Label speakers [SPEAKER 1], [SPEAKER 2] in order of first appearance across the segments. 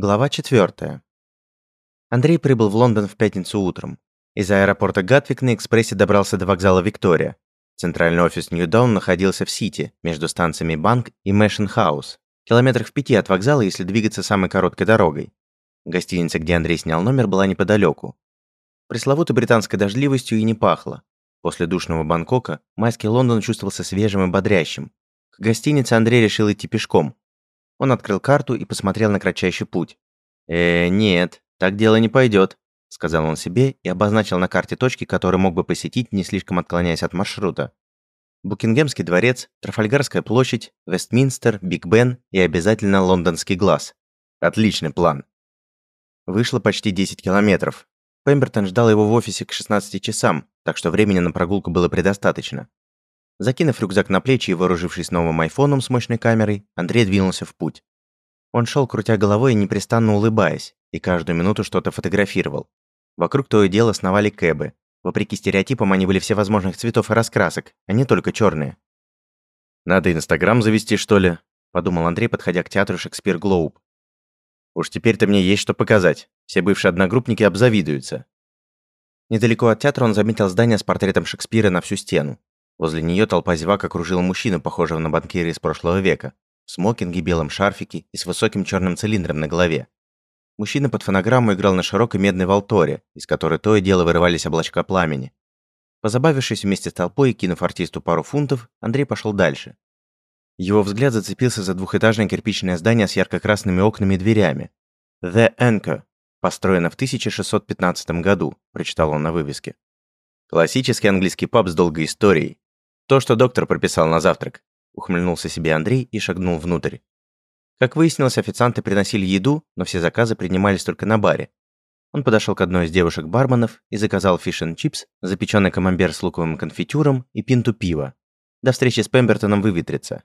[SPEAKER 1] Глава 4. Андрей прибыл в Лондон в пятницу утром. Из аэропорта Гатвик на экспрессе добрался до вокзала Виктория. Центральный офис Ньюдаун находился в Сити, между станциями Банк и Мэшен Хаус, километрах в пяти от вокзала, если двигаться самой короткой дорогой. Гостиница, где Андрей снял номер, была неподалеку. Пресловутой британской дождливостью и не пахло. После душного Бангкока майский Лондон чувствовался свежим и бодрящим. К гостинице Андрей решил идти пешком, он открыл карту и посмотрел на кратчайший путь. «Э, нет, так дело не пойдет», — сказал он себе и обозначил на карте точки, которые мог бы посетить, не слишком отклоняясь от маршрута. Букингемский дворец, Трафальгарская площадь, Вестминстер, Биг Бен и обязательно лондонский глаз. Отличный план. Вышло почти 10 километров. Пембертон ждал его в офисе к 16 часам, так что времени на прогулку было предостаточно. Закинув рюкзак на плечи и вооружившись новым айфоном с мощной камерой, Андрей двинулся в путь. Он шел, крутя головой и непрестанно улыбаясь, и каждую минуту что-то фотографировал. Вокруг то и дело сновали кэбы. Вопреки стереотипам, они были всевозможных цветов и раскрасок, а не только черные. «Надо Инстаграм завести, что ли?» – подумал Андрей, подходя к театру Шекспир Глоуб. «Уж теперь-то мне есть что показать. Все бывшие одногруппники обзавидуются». Недалеко от театра он заметил здание с портретом Шекспира на всю стену. Возле нее толпа зевак окружила мужчину, похожего на банкира из прошлого века, в смокинге, белом шарфике и с высоким черным цилиндром на голове. Мужчина под фонограмму играл на широкой медной волторе, из которой то и дело вырывались облачка пламени. Позабавившись вместе с толпой и кинув артисту пару фунтов, Андрей пошел дальше. Его взгляд зацепился за двухэтажное кирпичное здание с ярко-красными окнами и дверями. «The Anchor», построено в 1615 году, прочитал он на вывеске. Классический английский паб с долгой историей, то, что доктор прописал на завтрак. Ухмыльнулся себе Андрей и шагнул внутрь. Как выяснилось, официанты приносили еду, но все заказы принимались только на баре. Он подошел к одной из девушек-барменов и заказал фиш чипс, запеченный камамбер с луковым конфитюром и пинту пива. До встречи с Пембертоном выветрится.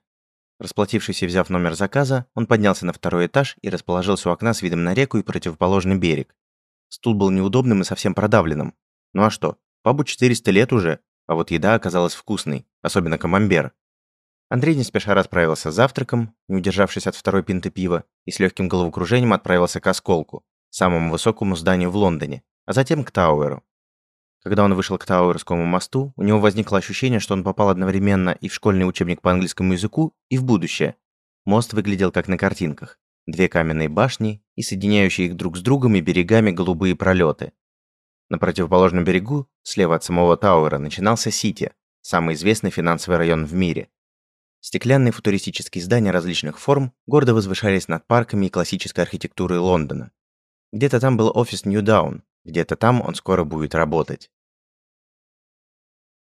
[SPEAKER 1] Расплатившись и взяв номер заказа, он поднялся на второй этаж и расположился у окна с видом на реку и противоположный берег. Стул был неудобным и совсем продавленным. Ну а что, пабу 400 лет уже, а вот еда оказалась вкусной, особенно камамбер. Андрей не спеша расправился с завтраком, не удержавшись от второй пинты пива, и с легким головокружением отправился к осколку, самому высокому зданию в Лондоне, а затем к Тауэру. Когда он вышел к Тауэрскому мосту, у него возникло ощущение, что он попал одновременно и в школьный учебник по английскому языку, и в будущее. Мост выглядел как на картинках. Две каменные башни и соединяющие их друг с другом и берегами голубые пролеты. На противоположном берегу, слева от самого Тауэра, начинался Сити, самый известный финансовый район в мире. Стеклянные футуристические здания различных форм гордо возвышались над парками и классической архитектурой Лондона. Где-то там был офис Ньюдаун, где-то там он скоро будет работать.